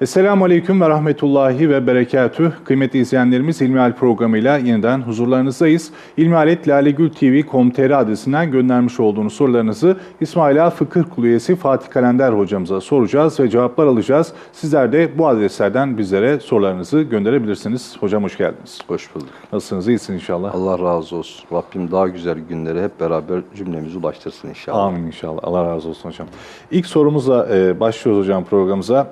Esselamu Aleyküm ve Rahmetullahi ve Berekatüh. Kıymetli izleyenlerimiz İlmihal programıyla yeniden huzurlarınızdayız. İlmihaletlalegültv.com.tr adresinden göndermiş olduğunuz sorularınızı İsmaila Fıkıh Kulu üyesi Fatih Kalender hocamıza soracağız ve cevaplar alacağız. Sizler de bu adreslerden bizlere sorularınızı gönderebilirsiniz. Hocam hoş geldiniz. Hoş bulduk. Nasılsınız? İyisiniz inşallah. Allah razı olsun. Rabbim daha güzel günleri hep beraber cümlemizi ulaştırsın inşallah. Amin inşallah. Allah razı olsun hocam. İlk sorumuzla e, başlıyoruz hocam programımıza.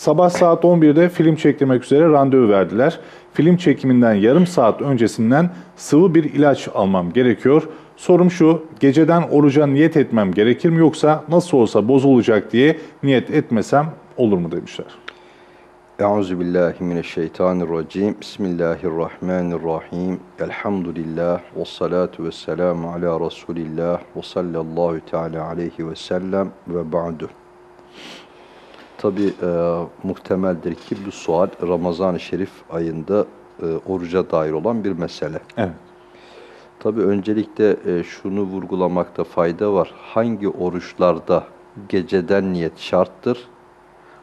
Sabah saat 11'de film çektirmek üzere randevu verdiler. Film çekiminden yarım saat öncesinden sıvı bir ilaç almam gerekiyor. Sorum şu, geceden oruca niyet etmem gerekir mi yoksa nasıl olsa bozulacak diye niyet etmesem olur mu demişler. Euzu. Bismillahirrahmanirrahim. Elhamdülillah ve salatu ve selamu ala Resulillah ve sallallahu teala aleyhi ve sellem ve ba'du. Tabi e, muhtemeldir ki bu sual Ramazan-ı Şerif ayında e, oruca dair olan bir mesele. Evet. Tabi öncelikle e, şunu vurgulamakta fayda var. Hangi oruçlarda geceden niyet şarttır?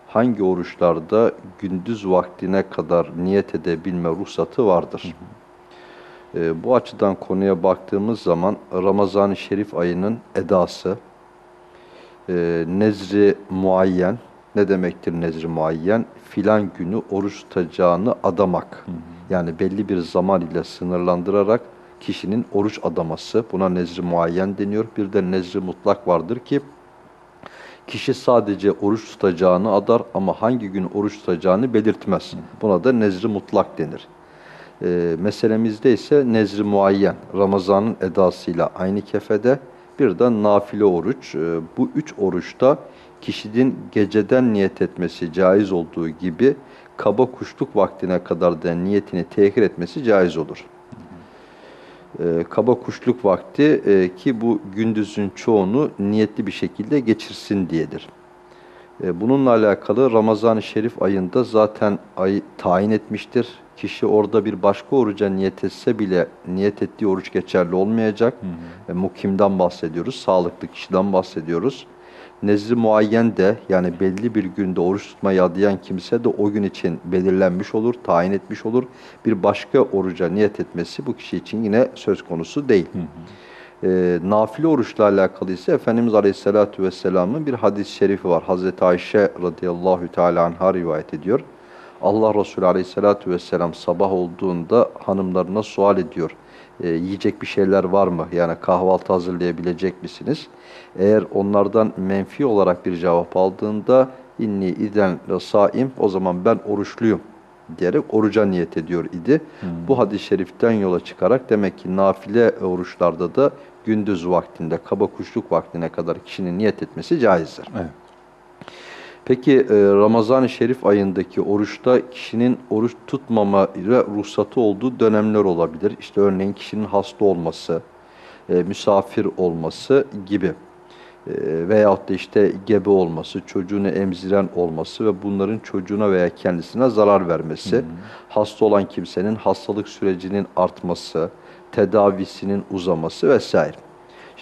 Hangi oruçlarda gündüz vaktine kadar niyet edebilme ruhsatı vardır? E, bu açıdan konuya baktığımız zaman Ramazan-ı Şerif ayının edası, e, nezri muayyen, ne demektir nezri muayyen? Filan günü oruç tutacağını adamak. Yani belli bir zaman ile sınırlandırarak kişinin oruç adaması. Buna nezri muayyen deniyor. Bir de nezri mutlak vardır ki kişi sadece oruç tutacağını adar ama hangi gün oruç tutacağını belirtmez. Buna da nezri mutlak denir. E, meselemizde ise nezri muayyen, Ramazan'ın edasıyla aynı kefede. Bir de nafile oruç. E, bu üç oruçta kişinin geceden niyet etmesi caiz olduğu gibi kaba kuşluk vaktine kadar da niyetini tehir etmesi caiz olur. E, kaba kuşluk vakti e, ki bu gündüzün çoğunu niyetli bir şekilde geçirsin diyedir. E, bununla alakalı Ramazan-ı Şerif ayında zaten ay tayin etmiştir. Kişi orada bir başka oruca niyet etse bile niyet ettiği oruç geçerli olmayacak. Hı hı. E, mukimden bahsediyoruz, sağlıklı kişiden bahsediyoruz. Nezri muayyen de yani belli bir günde oruç tutmayı adayan kimse de o gün için belirlenmiş olur, tayin etmiş olur. Bir başka oruca niyet etmesi bu kişi için yine söz konusu değil. Hı hı. E, nafile oruçla alakalı ise Efendimiz Aleyhisselatü Vesselam'ın bir hadis-i şerifi var. Hazreti Ayşe radıyallahu teala anha rivayet ediyor. Allah Resulü Aleyhisselatü Vesselam sabah olduğunda hanımlarına sual ediyor e, yiyecek bir şeyler var mı? Yani kahvaltı hazırlayabilecek misiniz? Eğer onlardan menfi olarak bir cevap aldığında inni iden saim o zaman ben oruçluyum diyerek oruca niyet ediyor idi. Hmm. Bu hadis-i şeriften yola çıkarak demek ki nafile oruçlarda da gündüz vaktinde, kaba kuşluk vaktine kadar kişinin niyet etmesi caizdir. Evet. Peki e, Ramazan-ı Şerif ayındaki oruçta kişinin oruç tutmama ve ruhsatı olduğu dönemler olabilir. İşte örneğin kişinin hasta olması, e, misafir olması gibi e, veyahut da işte gebe olması, çocuğunu emziren olması ve bunların çocuğuna veya kendisine zarar vermesi, hı hı. hasta olan kimsenin hastalık sürecinin artması, tedavisinin uzaması vesaire.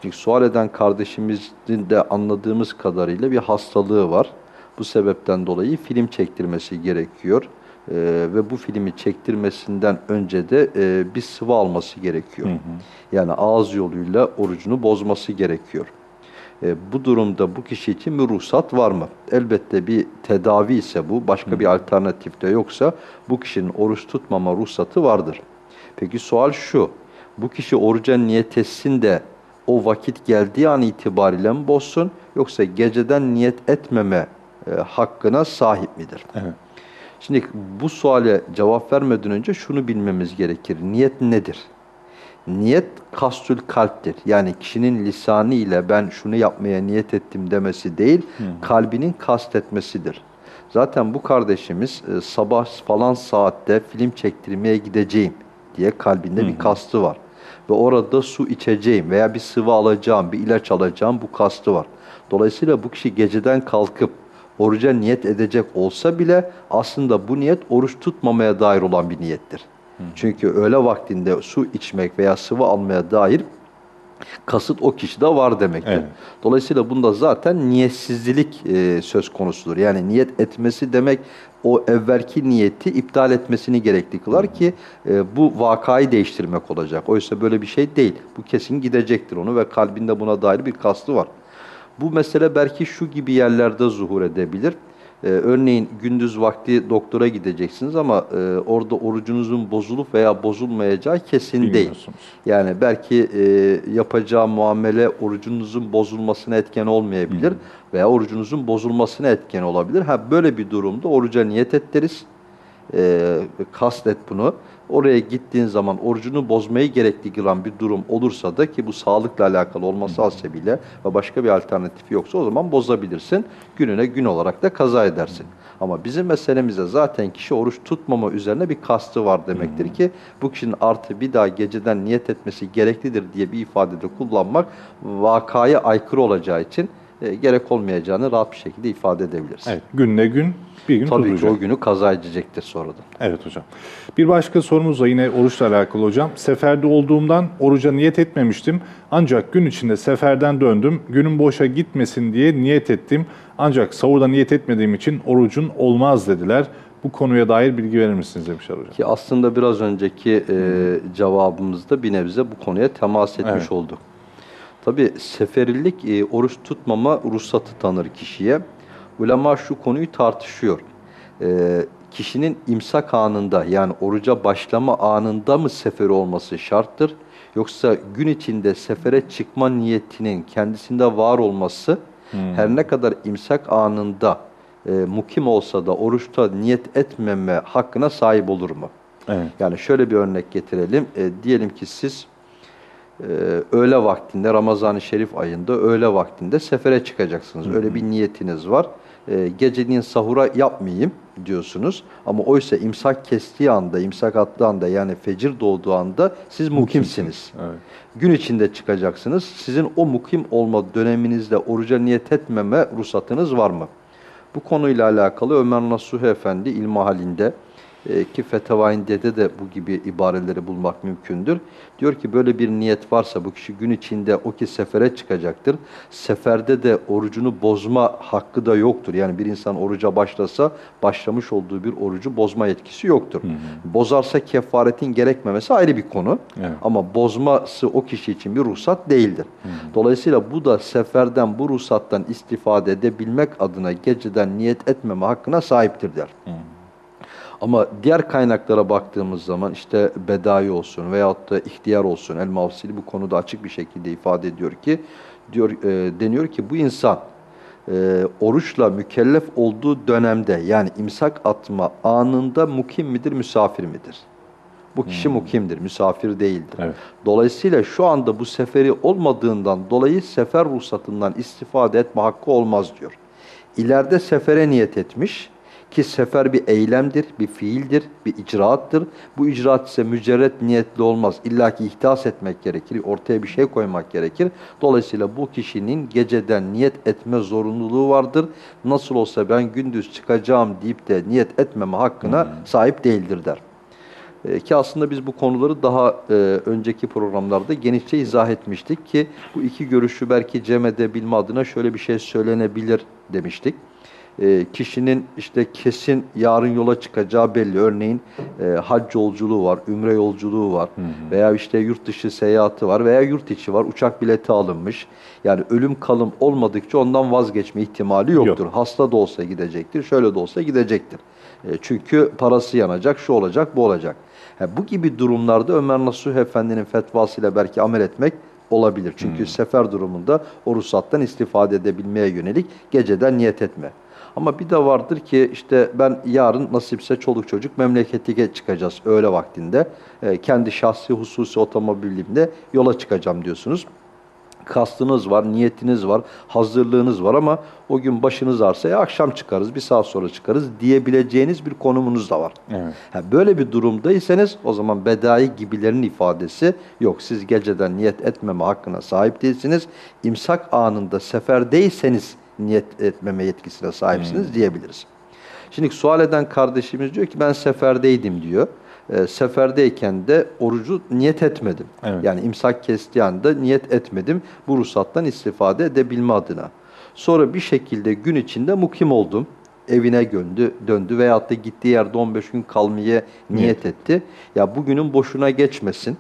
Şimdi sual eden kardeşimizin de anladığımız kadarıyla bir hastalığı var. Bu sebepten dolayı film çektirmesi gerekiyor. Ee, ve bu filmi çektirmesinden önce de e, bir sıvı alması gerekiyor. Hı hı. Yani ağız yoluyla orucunu bozması gerekiyor. E, bu durumda bu kişi için bir ruhsat var mı? Elbette bir tedavi ise bu, başka hı. bir alternatif de yoksa bu kişinin oruç tutmama ruhsatı vardır. Peki sual şu, bu kişi oruca niyet etsin de o vakit geldiği an itibariyle mi bozsun yoksa geceden niyet etmeme e, hakkına sahip midir? Evet. Şimdi bu suale cevap vermeden önce şunu bilmemiz gerekir. Niyet nedir? Niyet kastül kalptir. Yani kişinin lisanı ile ben şunu yapmaya niyet ettim demesi değil, hı kalbinin kastetmesidir. Zaten bu kardeşimiz e, sabah falan saatte film çektirmeye gideceğim diye kalbinde hı bir kastı var. Ve orada su içeceğim veya bir sıvı alacağım, bir ilaç alacağım bu kastı var. Dolayısıyla bu kişi geceden kalkıp oruca niyet edecek olsa bile aslında bu niyet oruç tutmamaya dair olan bir niyettir. Hı. Çünkü öğle vaktinde su içmek veya sıvı almaya dair kasıt o kişide var demektir. Evet. Dolayısıyla bunda zaten niyetsizlik e, söz konusudur. Yani niyet etmesi demek o evvelki niyeti iptal etmesini gerekli kılar ki e, bu vakayı değiştirmek olacak. Oysa böyle bir şey değil. Bu kesin gidecektir onu ve kalbinde buna dair bir kastı var. Bu mesele belki şu gibi yerlerde zuhur edebilir. Ee, örneğin gündüz vakti doktora gideceksiniz ama e, orada orucunuzun bozulup veya bozulmayacağı kesin değil. Yani belki e, yapacağı muamele orucunuzun bozulmasına etken olmayabilir veya orucunuzun bozulmasına etken olabilir. Ha böyle bir durumda oruca niyet etteriz. E, kastet bunu. Oraya gittiğin zaman orucunu bozmayı gerekli kılan bir durum olursa da ki bu sağlıkla alakalı olması hasebiyle ve başka bir alternatifi yoksa o zaman bozabilirsin. Gününe gün olarak da kaza edersin. Ama bizim meselemizde zaten kişi oruç tutmama üzerine bir kastı var demektir ki bu kişinin artı bir daha geceden niyet etmesi gereklidir diye bir ifadede kullanmak vakaya aykırı olacağı için e, gerek olmayacağını rahat bir şekilde ifade edebiliriz. Evet, günle gün bir gün Tabii ki tutulacak. o günü kaza edecektir sonradan. Evet hocam. Bir başka sorumuz da yine oruçla alakalı hocam. Seferde olduğumdan oruca niyet etmemiştim. Ancak gün içinde seferden döndüm. Günün boşa gitmesin diye niyet ettim. Ancak sahurda niyet etmediğim için orucun olmaz dediler. Bu konuya dair bilgi verir misiniz demişler hocam. Ki aslında biraz önceki e, cevabımızda bir nebze bu konuya temas etmiş Evet. olduk. Tabi seferilik e, oruç tutmama ruhsatı tanır kişiye. Ulema şu konuyu tartışıyor. E, kişinin imsak anında yani oruca başlama anında mı seferi olması şarttır? Yoksa gün içinde sefere çıkma niyetinin kendisinde var olması her ne kadar imsak anında e, mukim olsa da oruçta niyet etmeme hakkına sahip olur mu? Evet. Yani şöyle bir örnek getirelim. E, diyelim ki siz e, öğle vaktinde, Ramazan-ı Şerif ayında öğle vaktinde sefere çıkacaksınız. Öyle bir niyetiniz var. E, geceliğin sahura yapmayayım diyorsunuz. Ama oysa imsak kestiği anda, imsak attığı anda yani fecir doğduğu anda siz mukimsiniz. Evet. Gün içinde çıkacaksınız. Sizin o mukim olma döneminizde oruca niyet etmeme ruhsatınız var mı? Bu konuyla alakalı Ömer Nasuh Efendi ilmihalinde e, ki Fetavainde'de de bu gibi ibareleri bulmak mümkündür. Diyor ki böyle bir niyet varsa bu kişi gün içinde o ki sefere çıkacaktır. Seferde de orucunu bozma hakkı da yoktur. Yani bir insan oruca başlasa başlamış olduğu bir orucu bozma yetkisi yoktur. Bozarsa kefaretin gerekmemesi ayrı bir konu. Evet. Ama bozması o kişi için bir ruhsat değildir. Dolayısıyla bu da seferden bu ruhsattan istifade edebilmek adına geceden niyet etmeme hakkına sahiptir der. Ama diğer kaynaklara baktığımız zaman işte bedai olsun veyahut da ihtiyar olsun El Mavsili bu konuda açık bir şekilde ifade ediyor ki diyor e, deniyor ki bu insan e, oruçla mükellef olduğu dönemde yani imsak atma anında mukim midir, misafir midir? Bu kişi mukimdir, misafir değildir. Evet. Dolayısıyla şu anda bu seferi olmadığından dolayı sefer ruhsatından istifade etme hakkı olmaz diyor. İleride sefere niyet etmiş ki sefer bir eylemdir, bir fiildir, bir icraattır. Bu icraat ise mücerret niyetli olmaz. İlla ki ihtas etmek gerekir, ortaya bir şey koymak gerekir. Dolayısıyla bu kişinin geceden niyet etme zorunluluğu vardır. Nasıl olsa ben gündüz çıkacağım deyip de niyet etmeme hakkına sahip değildir der. E, Ki aslında biz bu konuları daha e, önceki programlarda genişçe izah etmiştik ki bu iki görüşü belki cem edebilme adına şöyle bir şey söylenebilir demiştik. E, kişinin işte kesin yarın yola çıkacağı belli. Örneğin e, hac yolculuğu var, ümre yolculuğu var veya işte yurt dışı seyahati var veya yurt içi var. Uçak bileti alınmış. Yani ölüm kalım olmadıkça ondan vazgeçme ihtimali yoktur. Hasta da olsa gidecektir, şöyle de olsa gidecektir. E, çünkü parası yanacak, şu olacak, bu olacak. Ha, bu gibi durumlarda Ömer Nasuh Efendi'nin fetvasıyla belki amel etmek olabilir. Çünkü sefer durumunda o ruhsattan istifade edebilmeye yönelik geceden niyet etme. Ama bir de vardır ki işte ben yarın nasipse çoluk çocuk memlekete çıkacağız öğle vaktinde. E, kendi şahsi hususi otomobilimle yola çıkacağım diyorsunuz kastınız var, niyetiniz var, hazırlığınız var ama o gün başınız ağrısa ya akşam çıkarız, bir saat sonra çıkarız diyebileceğiniz bir konumunuz da var. Evet. Ha, böyle bir durumdaysanız o zaman bedai gibilerin ifadesi yok. Siz geceden niyet etmeme hakkına sahip değilsiniz. İmsak anında seferdeyseniz niyet etmeme yetkisine sahipsiniz diyebiliriz. Şimdi sual eden kardeşimiz diyor ki ben seferdeydim diyor. E, seferdeyken de orucu niyet etmedim. Evet. Yani imsak kestiği anda niyet etmedim. Bu ruhsattan istifade edebilme adına. Sonra bir şekilde gün içinde mukim oldum. evine döndü, döndü veyahut da gittiği yerde 15 gün kalmaya niyet etti. Ya bugünün boşuna geçmesin.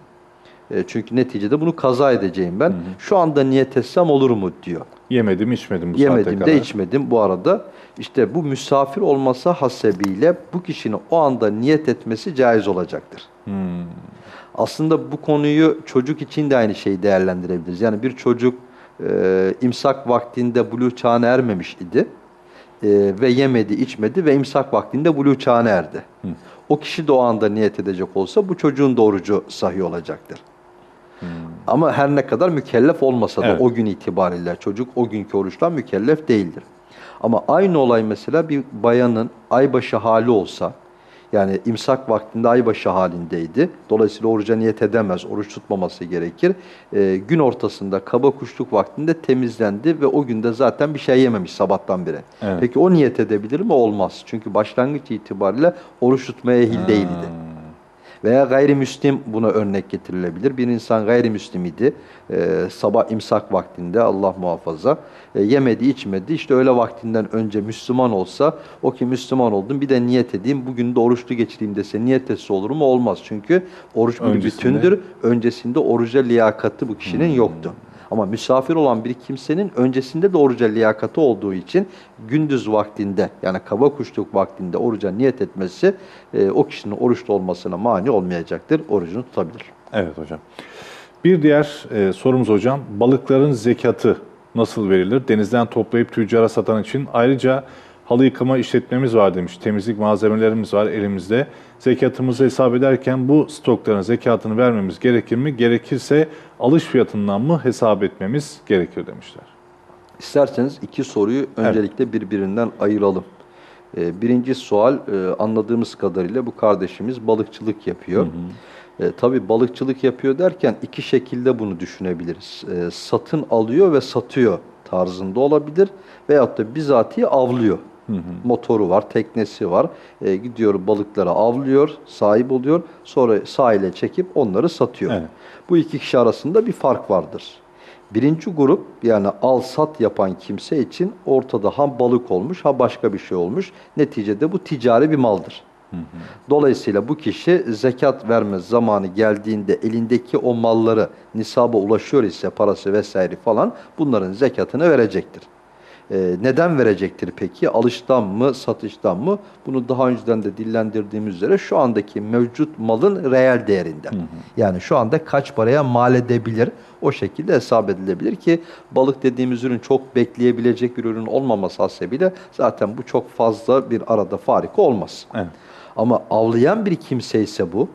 E, çünkü neticede bunu kaza edeceğim ben. Şu anda niyet etsem olur mu diyor. Yemedim içmedim bu saate Yemedim kadar. de içmedim bu arada. İşte bu misafir olması hasebiyle bu kişinin o anda niyet etmesi caiz olacaktır. Hmm. Aslında bu konuyu çocuk için de aynı şeyi değerlendirebiliriz. Yani bir çocuk e, imsak vaktinde buluğ çağına ermemiş idi e, ve yemedi, içmedi ve imsak vaktinde buluğ çağına erdi. O kişi de o anda niyet edecek olsa bu çocuğun da orucu sahih olacaktır. Ama her ne kadar mükellef olmasa da Evet. o gün itibariyle çocuk o günkü oruçtan mükellef değildir. Ama aynı olay mesela bir bayanın aybaşı hali olsa, yani imsak vaktinde aybaşı halindeydi. Dolayısıyla oruca niyet edemez, oruç tutmaması gerekir. Ee, gün ortasında kaba kuşluk vaktinde temizlendi ve o günde zaten bir şey yememiş sabahtan beri. Evet. Peki o niyet edebilir mi? Olmaz. Çünkü başlangıç itibariyle oruç tutmaya ehil değildi. Veya gayrimüslim buna örnek getirilebilir. Bir insan gayrimüslim idi. Ee, sabah imsak vaktinde Allah muhafaza e, yemedi içmedi. İşte öğle vaktinden önce Müslüman olsa o ki Müslüman oldum bir de niyet edeyim bugün de oruçlu geçireyim dese niyet etse olur mu? Olmaz. Çünkü oruç bir Öncesinde- bütündür. Öncesinde oruca liyakati bu kişinin yoktu. Ama misafir olan bir kimsenin öncesinde de oruca liyakati olduğu için gündüz vaktinde yani kaba kuşluk vaktinde oruca niyet etmesi e, o kişinin oruçlu olmasına mani olmayacaktır. Orucunu tutabilir. Evet hocam. Bir diğer e, sorumuz hocam. Balıkların zekatı nasıl verilir? Denizden toplayıp tüccara satan için ayrıca halı yıkama işletmemiz var demiş. Temizlik malzemelerimiz var elimizde. Zekatımızı hesap ederken bu stokların zekatını vermemiz gerekir mi? Gerekirse alış fiyatından mı hesap etmemiz gerekir demişler. İsterseniz iki soruyu öncelikle birbirinden ayıralım. Ee, birinci sual e, anladığımız kadarıyla bu kardeşimiz balıkçılık yapıyor. E, tabii balıkçılık yapıyor derken iki şekilde bunu düşünebiliriz. E, satın alıyor ve satıyor tarzında olabilir veyahut da bizatihi avlıyor. Motoru var, teknesi var. E, gidiyor balıklara avlıyor, sahip oluyor. Sonra sahile çekip onları satıyor. Evet. Bu iki kişi arasında bir fark vardır. Birinci grup yani al sat yapan kimse için ortada ha balık olmuş ha başka bir şey olmuş. Neticede bu ticari bir maldır. Dolayısıyla bu kişi zekat verme zamanı geldiğinde elindeki o malları nisaba ulaşıyor ise parası vesaire falan bunların zekatını verecektir. Ee, neden verecektir peki? Alıştan mı, satıştan mı? Bunu daha önceden de dillendirdiğimiz üzere şu andaki mevcut malın reel değerinden. Yani şu anda kaç paraya mal edebilir? O şekilde hesap edilebilir ki balık dediğimiz ürün çok bekleyebilecek bir ürün olmaması hasebiyle zaten bu çok fazla bir arada farika olmaz. Evet. Ama avlayan bir kimse ise bu,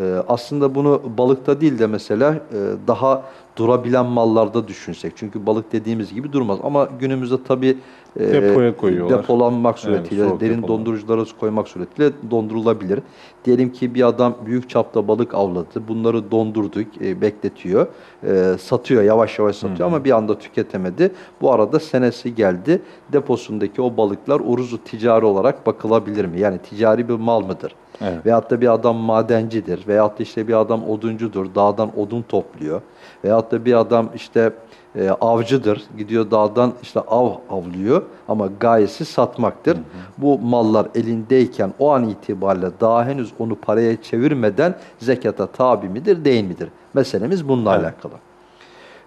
e, aslında bunu balıkta değil de mesela e, daha durabilen mallarda düşünsek. Çünkü balık dediğimiz gibi durmaz. Ama günümüzde tabii Depoya koyuyorlar. depolanmak suretiyle, soğuk derin depolama. donduruculara koymak suretiyle dondurulabilir. Diyelim ki bir adam büyük çapta balık avladı. Bunları dondurduk, e, bekletiyor. e, satıyor, yavaş yavaş satıyor ama bir anda tüketemedi. Bu arada senesi geldi. Deposundaki o balıklar uruzu ticari olarak bakılabilir mi? Yani ticari bir mal mıdır? Evet. Veyahut da bir adam madencidir. Veyahut da işte bir adam oduncudur. Dağdan odun topluyor. Veyahut da bir adam işte e, avcıdır. Gidiyor dağdan işte av avlıyor ama gayesi satmaktır. Bu mallar elindeyken o an itibariyle daha henüz onu paraya çevirmeden zekata tabi midir değil midir? Meselemiz bununla Evet. alakalı.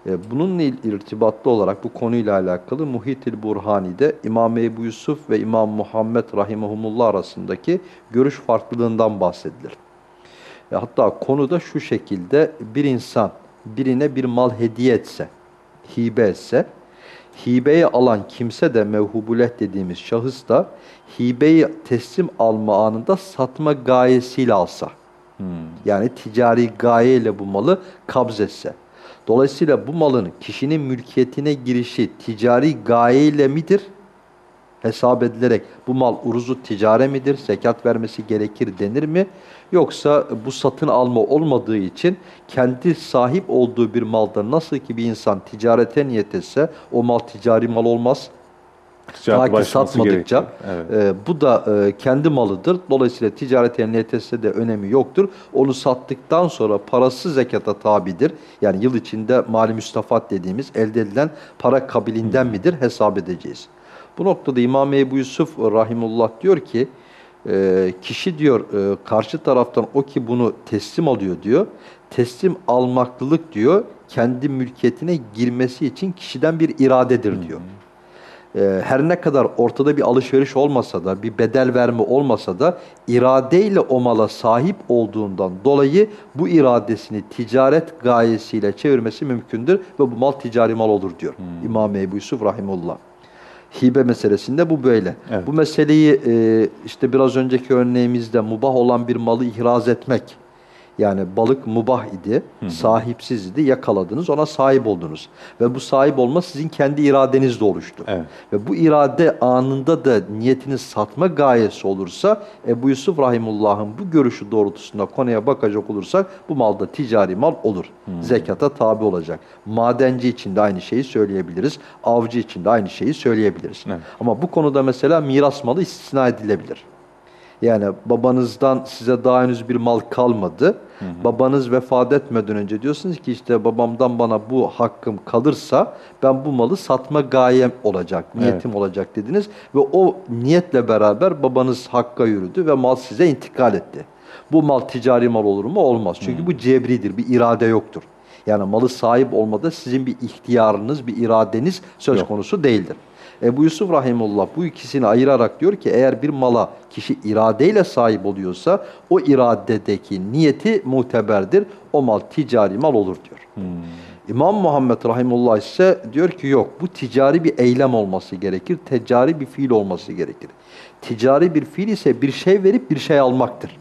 E, Bununla irtibatlı olarak bu konuyla alakalı Muhitil Burhani'de İmam Ebu Yusuf ve İmam Muhammed Rahimahumullah arasındaki görüş farklılığından bahsedilir. E, Hatta konuda şu şekilde bir insan birine bir mal hediye etse, hibe etse, hibeyi alan kimse de mevhubuleh dediğimiz şahıs da hibeyi teslim alma anında satma gayesiyle alsa, yani ticari gayeyle bu malı kabz etse. Dolayısıyla bu malın kişinin mülkiyetine girişi ticari gayeyle midir? Hesap edilerek bu mal uruzu ticare midir? Zekat vermesi gerekir denir mi? Yoksa bu satın alma olmadığı için kendi sahip olduğu bir malda nasıl ki bir insan ticarete niyet etse o mal ticari mal olmaz. Ticaret Ta ki satmadıkça gerekiyor. Evet. e, bu da e, kendi malıdır. Dolayısıyla ticarete niyet etse de önemi yoktur. Onu sattıktan sonra parası zekata tabidir. Yani yıl içinde mali müstafat dediğimiz elde edilen para kabilinden midir hesap edeceğiz. Bu noktada İmam Ebu Yusuf Rahimullah diyor ki e, kişi diyor e, karşı taraftan o ki bunu teslim alıyor diyor. Teslim almaklılık diyor kendi mülkiyetine girmesi için kişiden bir iradedir diyor. E, her ne kadar ortada bir alışveriş olmasa da, bir bedel verme olmasa da iradeyle o mala sahip olduğundan dolayı bu iradesini ticaret gayesiyle çevirmesi mümkündür ve bu mal ticari mal olur diyor İmam Ebu Yusuf Rahimullah. Hibe meselesinde bu böyle. Evet. Bu meseleyi e, işte biraz önceki örneğimizde mubah olan bir malı ihraz etmek. Yani balık mubah idi, sahipsiz idi, yakaladınız, ona sahip oldunuz. Ve bu sahip olma sizin kendi iradenizle oluştu. Evet. Ve bu irade anında da niyetiniz satma gayesi olursa Ebu Yusuf Rahimullah'ın bu görüşü doğrultusunda konuya bakacak olursak bu malda ticari mal olur. Zekata tabi olacak. Madenci için de aynı şeyi söyleyebiliriz. Avcı için de aynı şeyi söyleyebiliriz. Evet. Ama bu konuda mesela miras malı istisna edilebilir. Yani babanızdan size daha henüz bir mal kalmadı. Babanız vefat etmeden önce diyorsunuz ki işte babamdan bana bu hakkım kalırsa ben bu malı satma gayem olacak, niyetim olacak dediniz. Ve o niyetle beraber babanız hakka yürüdü ve mal size intikal etti. Bu mal ticari mal olur mu? Olmaz. Çünkü bu cebridir, bir irade yoktur. Yani malı sahip olmada sizin bir ihtiyarınız, bir iradeniz söz Yok. konusu değildir. Ebu Yusuf Rahimullah bu ikisini ayırarak diyor ki eğer bir mala kişi iradeyle sahip oluyorsa o iradedeki niyeti muteberdir. O mal ticari mal olur diyor. İmam Muhammed Rahimullah ise diyor ki yok bu ticari bir eylem olması gerekir. Ticari bir fiil olması gerekir. Ticari bir fiil ise bir şey verip bir şey almaktır.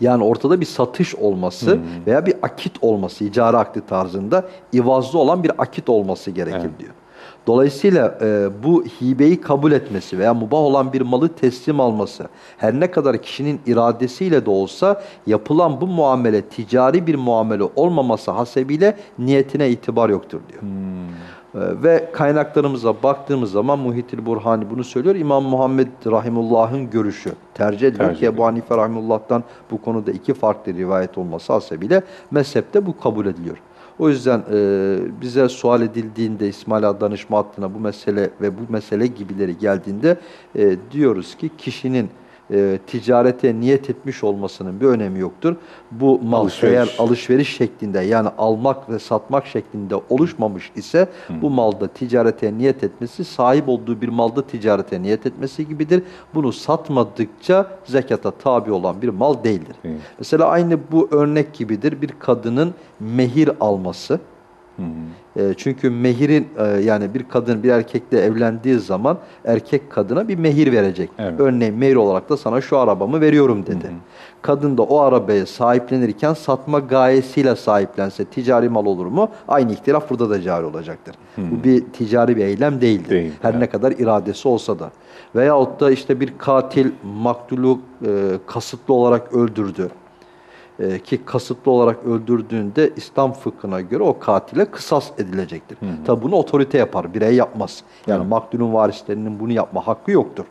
Yani ortada bir satış olması veya bir akit olması, icra akdi tarzında ivazlı olan bir akit olması gerekir Evet. diyor. Dolayısıyla e, bu hibeyi kabul etmesi veya mubah olan bir malı teslim alması her ne kadar kişinin iradesiyle de olsa yapılan bu muamele ticari bir muamele olmaması hasebiyle niyetine itibar yoktur diyor. E, Ve kaynaklarımıza baktığımız zaman Muhitil Burhani bunu söylüyor. İmam Muhammed Rahimullah'ın görüşü tercih ediliyor Tercih ki Ebu Hanife Rahimullah'tan bu konuda iki farklı rivayet olması hasebiyle mezhepte bu kabul ediliyor. O yüzden e, bize sual edildiğinde İsmail Ağa danışma hattına bu mesele ve bu mesele gibileri geldiğinde e, diyoruz ki kişinin e, ticarete niyet etmiş olmasının bir önemi yoktur. Bu mal Alışveriş. eğer alışveriş şeklinde yani almak ve satmak şeklinde oluşmamış ise bu malda ticarete niyet etmesi sahip olduğu bir malda ticarete niyet etmesi gibidir. Bunu satmadıkça zekata tabi olan bir mal değildir. Değil. Mesela aynı bu örnek gibidir bir kadının mehir alması. E, çünkü mehirin e, yani bir kadın bir erkekle evlendiği zaman erkek kadına bir mehir verecek. Evet. Örneğin mehir olarak da sana şu arabamı veriyorum dedi. Kadın da o arabaya sahiplenirken satma gayesiyle sahiplense ticari mal olur mu? Aynı ihtilaf burada da cari olacaktır. Bu bir ticari bir eylem değildir. Değil, Her evet. ne kadar iradesi olsa da. Veyahut da işte bir katil maktulu e, kasıtlı olarak öldürdü. E, ki kasıtlı olarak öldürdüğünde İslam fıkhına göre o katile kısas edilecektir. Tabi bunu otorite yapar, birey yapmaz. Yani maktulün varislerinin bunu yapma hakkı yoktur.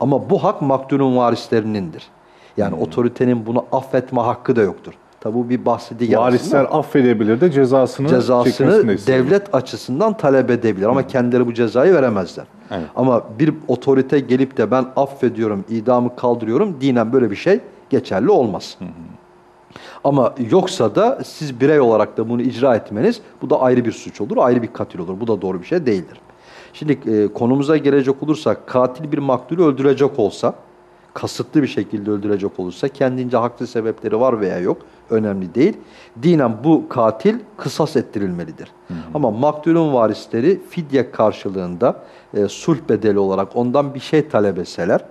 Ama bu hak maktulün varislerinindir. Yani otoritenin bunu affetme hakkı da yoktur. Tabi bu bir aslında. Varisler affedebilir de cezasını, cezasını devlet açısından talep edebilir ama kendileri bu cezayı veremezler. Evet. Ama bir otorite gelip de ben affediyorum, idamı kaldırıyorum dinen böyle bir şey geçerli olmaz. Ama yoksa da siz birey olarak da bunu icra etmeniz bu da ayrı bir suç olur, ayrı bir katil olur. Bu da doğru bir şey değildir. Şimdi e, konumuza gelecek olursak katil bir maktulü öldürecek olsa, kasıtlı bir şekilde öldürecek olursa kendince haklı sebepleri var veya yok önemli değil. Dinen bu katil kısas ettirilmelidir. Ama maktulün varisleri fidye karşılığında e, sulh bedeli olarak ondan bir şey talep etseler,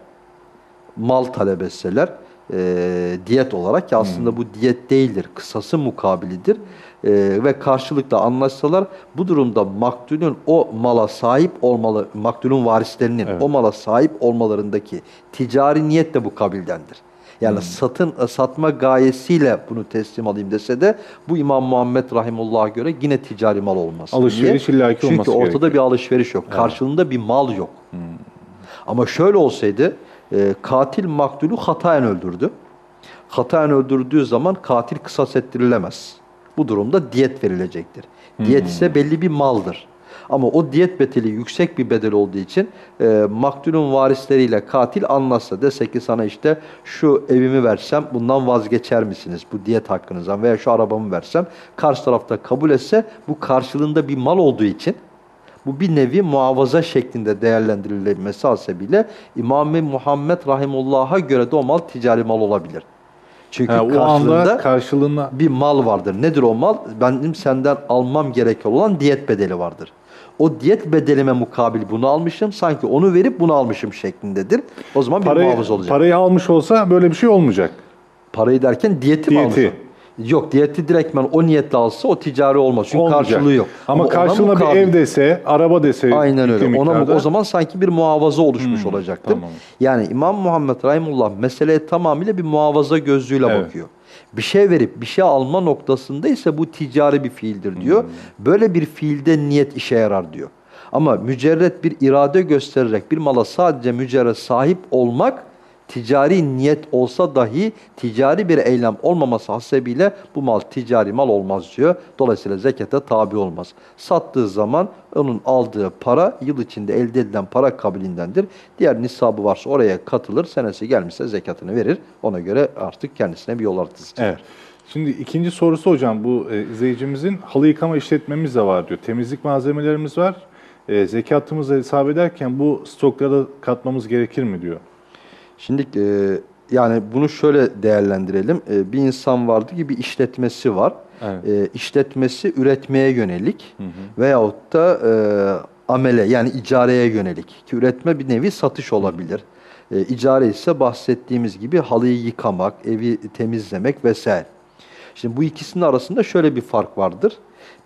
mal talep etseler e, diyet olarak ki aslında bu diyet değildir, kısası mukabilidir E, ve karşılıklı anlaşsalar bu durumda maktulün o mala sahip olmalı, maktulün varislerinin Evet. o mala sahip olmalarındaki ticari niyet de bu kabildendir. Yani satın satma gayesiyle bunu teslim alayım dese de bu İmam Muhammed Rahimullah'a göre yine ticari mal olmaz. Alışveriş illaki Çünkü olması ortada gerekiyor. bir alışveriş yok. Karşılığında bir mal yok. Ama şöyle olsaydı e, katil maktulü hataen öldürdü. Hataen öldürdüğü zaman katil kısas ettirilemez. Bu durumda diyet verilecektir. Diyet ise belli bir maldır. Ama o diyet bedeli yüksek bir bedel olduğu için e, maktulün varisleriyle katil anlaşsa dese ki sana işte şu evimi versem bundan vazgeçer misiniz bu diyet hakkınızdan veya şu arabamı versem karşı tarafta kabul etse bu karşılığında bir mal olduğu için bu bir nevi muhafaza şeklinde değerlendirilmesi hasebiyle İmam Muhammed Rahimullah'a göre de o mal ticari mal olabilir. Çünkü Ha, o karşılığında anda karşılığında bir mal vardır. Nedir o mal? Benim senden almam gereken olan diyet bedeli vardır. O diyet bedelime mukabil bunu almışım. Sanki onu verip bunu almışım şeklindedir. O zaman bir parayı, muhafız olacak. parayı almış olsa böyle bir şey olmayacak. Parayı derken diyeti, mi Diyeti. almışım? Yok diyeti direktmen o niyetle alsa o ticari olmaz. Çünkü Olmayacak. karşılığı yok. Ama, ona karşılığında bir ev dese, araba dese Aynen öyle. Ona miktarda- o zaman sanki bir muhavaza oluşmuş olacaktır. tamam. Yani İmam Muhammed Rahimullah meseleye tamamıyla bir muhavaza gözlüğüyle Evet. bakıyor. Bir şey verip bir şey alma noktasında ise bu ticari bir fiildir diyor. Böyle bir fiilde niyet işe yarar diyor. Ama mücerret bir irade göstererek bir mala sadece mücerret sahip olmak ticari niyet olsa dahi ticari bir eylem olmaması hasebiyle bu mal ticari mal olmaz diyor. Dolayısıyla zekata tabi olmaz. Sattığı zaman onun aldığı para yıl içinde elde edilen para kabilindendir. Diğer nisabı varsa oraya katılır. Senesi gelmişse zekatını verir. Ona göre artık kendisine bir yol haritası çizer. Evet. Şimdi ikinci sorusu hocam bu e, izleyicimizin halı yıkama işletmemiz de var diyor. Temizlik malzemelerimiz var. E, zekatımızı hesap ederken bu stoklara katmamız gerekir mi diyor. Şimdi e, yani bunu şöyle değerlendirelim. E, bir insan vardı ki bir işletmesi var. Evet. E, işletmesi üretmeye yönelik veyahut da e, amele yani icareye yönelik. Ki üretme bir nevi satış olabilir. E, icare ise bahsettiğimiz gibi halıyı yıkamak, evi temizlemek vesaire. Şimdi bu ikisinin arasında şöyle bir fark vardır.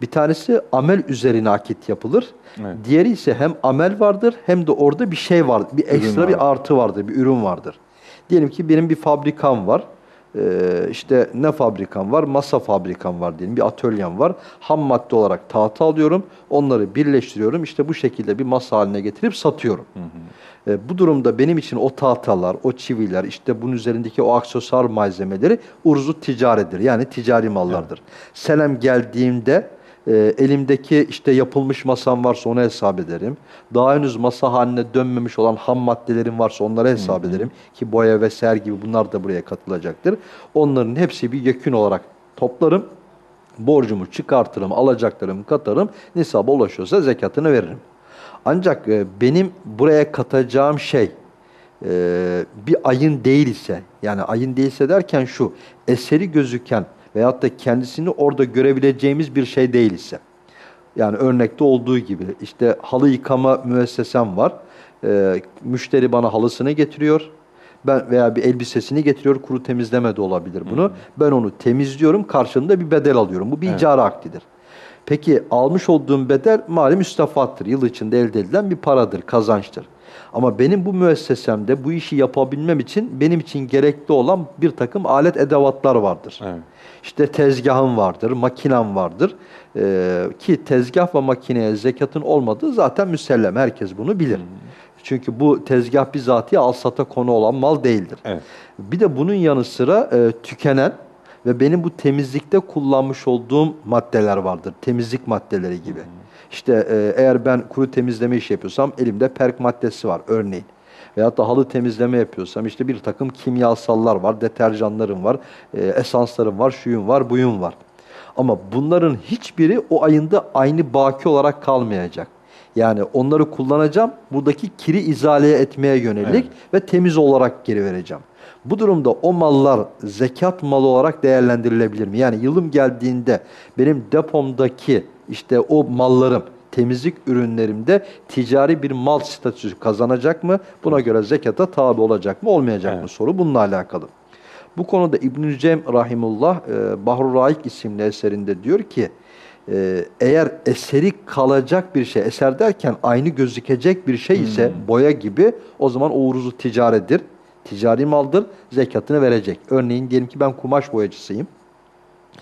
Bir tanesi amel üzerine akit yapılır. Evet. Diğeri ise hem amel vardır hem de orada bir şey var, bir ekstra var. bir artı vardır, bir ürün vardır. Diyelim ki benim bir fabrikam var. Ee, işte ne fabrikam var? Masa fabrikam var diyelim. Bir atölyem var. Ham madde olarak tahta alıyorum. Onları birleştiriyorum. İşte bu şekilde bir masa haline getirip satıyorum. Ee, bu durumda benim için o tahtalar, o çiviler, işte bunun üzerindeki o aksesuar malzemeleri urzu ticaridir. Yani ticari mallardır. Senem geldiğimde e, elimdeki işte yapılmış masam varsa onu hesap ederim. Daha henüz masa haline dönmemiş olan ham maddelerim varsa onları hesap ederim. Ki boya vesaire gibi bunlar da buraya katılacaktır. Onların hepsi bir yekün olarak toplarım. Borcumu çıkartırım, alacaklarımı katarım. Nisaba ulaşıyorsa zekatını veririm. Ancak e, benim buraya katacağım şey e, bir ayın değil ise yani ayın değilse derken şu eseri gözüken veyahut da kendisini orada görebileceğimiz bir şey değil ise yani örnekte olduğu gibi işte halı yıkama müessesem var. E, müşteri bana halısını getiriyor. Ben veya bir elbisesini getiriyor. Kuru temizleme de olabilir bunu. Ben onu temizliyorum. Karşılığında bir bedel alıyorum. Bu bir icra akdidir. Peki almış olduğum bedel mali müstefattır. Yıl içinde elde edilen bir paradır, kazançtır. Ama benim bu müessesemde bu işi yapabilmem için benim için gerekli olan bir takım alet edevatlar vardır. Evet. İşte tezgahım vardır, makinem vardır. Ee, ki tezgah ve makineye zekatın olmadığı zaten müsellem. Herkes bunu bilir. Çünkü bu tezgah bizatihi alsata konu olan mal değildir. Evet. Bir de bunun yanı sıra e, tükenen ve benim bu temizlikte kullanmış olduğum maddeler vardır. Temizlik maddeleri gibi. İşte e, eğer ben kuru temizleme işi yapıyorsam elimde perk maddesi var örneğin. Veyahut da halı temizleme yapıyorsam işte bir takım kimyasallar var, deterjanlarım var, e, esanslarım var, şuyum var, buyum var. Ama bunların hiçbiri o ayında aynı baki olarak kalmayacak. Yani onları kullanacağım, buradaki kiri izaleye etmeye yönelik ve temiz olarak geri vereceğim. Bu durumda o mallar zekat malı olarak değerlendirilebilir mi? Yani yılım geldiğinde benim depomdaki işte o mallarım, temizlik ürünlerimde ticari bir mal statüsü kazanacak mı? Buna göre zekata tabi olacak mı, olmayacak mı Evet. soru bununla alakalı. Bu konuda İbnül Cem Rahimullah e, Bahrul Raik isimli eserinde diyor ki e, eğer eseri kalacak bir şey, eser derken aynı gözükecek bir şey ise boya gibi o zaman o uruzu ticaredir. Ticari maldır, zekatını verecek. Örneğin diyelim ki ben kumaş boyacısıyım.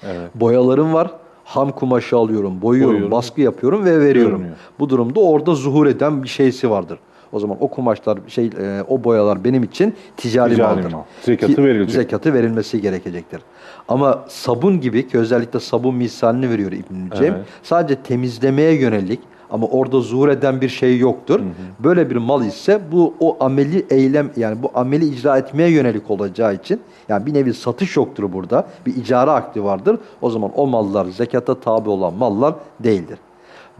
Evet. Boyalarım var. Ham kumaşı alıyorum, boyuyorum, Boyuyorum. baskı yapıyorum ve veriyorum. Görünüyor. Bu durumda orada zuhur eden bir şeysi vardır. O zaman o kumaşlar, şey, e, o boyalar benim için ticari, Ticari maldır. mal. Zekatı Ki verilecek. Zekatı verilmesi gerekecektir. Ama sabun gibi ki özellikle sabun misalini veriyor İbn-i Cem. Evet. Sadece temizlemeye yönelik Ama orada zuhur eden bir şey yoktur. Böyle bir mal ise bu o ameli eylem yani bu ameli icra etmeye yönelik olacağı için yani bir nevi satış yoktur burada. Bir icara akdi vardır. O zaman o mallar zekata tabi olan mallar değildir.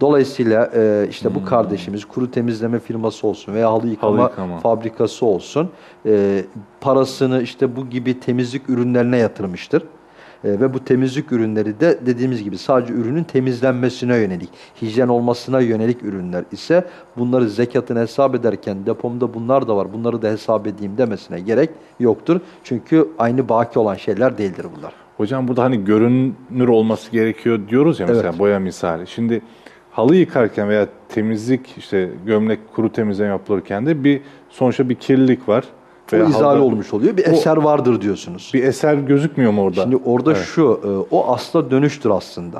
Dolayısıyla e, işte bu kardeşimiz kuru temizleme firması olsun veya halı yıkama, yıkama. fabrikası olsun e, parasını işte bu gibi temizlik ürünlerine yatırmıştır. E, ve bu temizlik ürünleri de dediğimiz gibi sadece ürünün temizlenmesine yönelik, hijyen olmasına yönelik ürünler ise bunları zekatını hesap ederken depomda bunlar da var, bunları da hesap edeyim demesine gerek yoktur. Çünkü aynı baki olan şeyler değildir bunlar. Hocam burada hani görünür olması gerekiyor diyoruz ya mesela Evet. boya misali. Şimdi halı yıkarken veya temizlik işte gömlek kuru temizleme yapılırken de bir sonuçta bir kirlilik var. O Veya izale halıda olmuş oluyor. Bir O- eser vardır diyorsunuz. Bir eser gözükmüyor mu orada? Şimdi orada Evet. şu, e, o asla dönüştür aslında.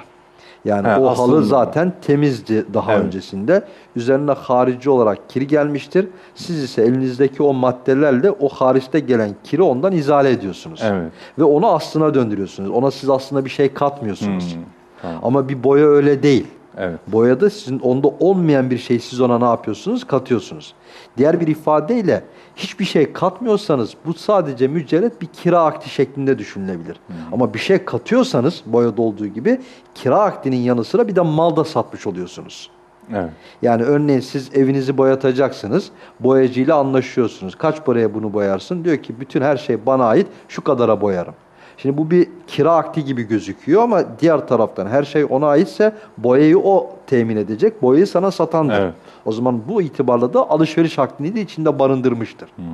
Yani He, o aslında. halı zaten temizdi daha Evet. öncesinde. Üzerine harici olarak kir gelmiştir. Siz ise elinizdeki o maddelerle o hariçte gelen kiri ondan izale ediyorsunuz. Evet. Ve onu aslına döndürüyorsunuz. Ona siz aslında bir şey katmıyorsunuz. Hmm, tamam. Ama bir boya öyle değil. Evet. Boyada sizin onda olmayan bir şey siz ona ne yapıyorsunuz? Katıyorsunuz. Diğer bir ifadeyle hiçbir şey katmıyorsanız bu sadece mücerret bir kira akdi şeklinde düşünülebilir. Ama bir şey katıyorsanız boyada olduğu gibi kira akdinin yanı sıra bir de mal da satmış oluyorsunuz. Evet. Yani örneğin siz evinizi boyatacaksınız. Boyacıyla anlaşıyorsunuz. Kaç paraya bunu boyarsın? Diyor ki bütün her şey bana ait. Şu kadara boyarım. Şimdi bu bir kira akdi gibi gözüküyor ama diğer taraftan her şey ona aitse boyayı o temin edecek. Boyayı sana satandır. Evet. O zaman bu itibarla da alışveriş akdini de içinde barındırmıştır. Hmm.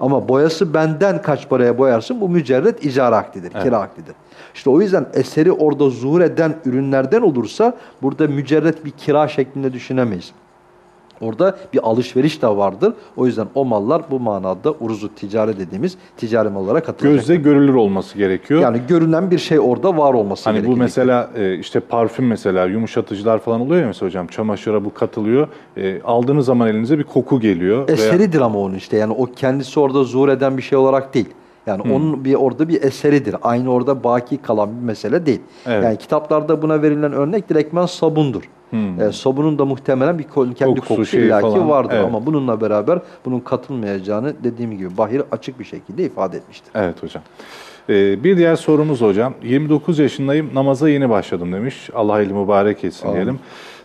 Ama boyası benden kaç paraya boyarsın bu mücerret icara akdidir, kira akdidir. İşte o yüzden eseri orada zuhur eden ürünlerden olursa burada mücerret bir kira şeklinde düşünemeyiz. Orada bir alışveriş de vardır. O yüzden o mallar bu manada uruzu ticari dediğimiz ticari mallara katılacak. Gözle görülür olması gerekiyor. Yani görünen bir şey orada var olması Hani bu gerekecek. mesela e, işte parfüm mesela yumuşatıcılar falan oluyor ya mesela hocam çamaşıra bu katılıyor. E, aldığınız zaman elinize bir koku geliyor. veya- Eseridir ama onun işte yani o kendisi orada zuhur eden bir şey olarak değil. Yani Hmm. onun bir orada bir eseridir. Aynı orada baki kalan bir mesele değil. Evet. Yani kitaplarda buna verilen örnek direktmen sabundur. Hmm. Ee, sabunun da muhtemelen bir kendi Kokusu, kokusu, illaki falan, vardır evet. ama bununla beraber bunun katılmayacağını dediğim gibi Bahir açık bir şekilde ifade etmiştir. Evet hocam. E, bir diğer sorumuz hocam. 29 yaşındayım namaza yeni başladım demiş. Allah eli mübarek etsin Amin. diyelim.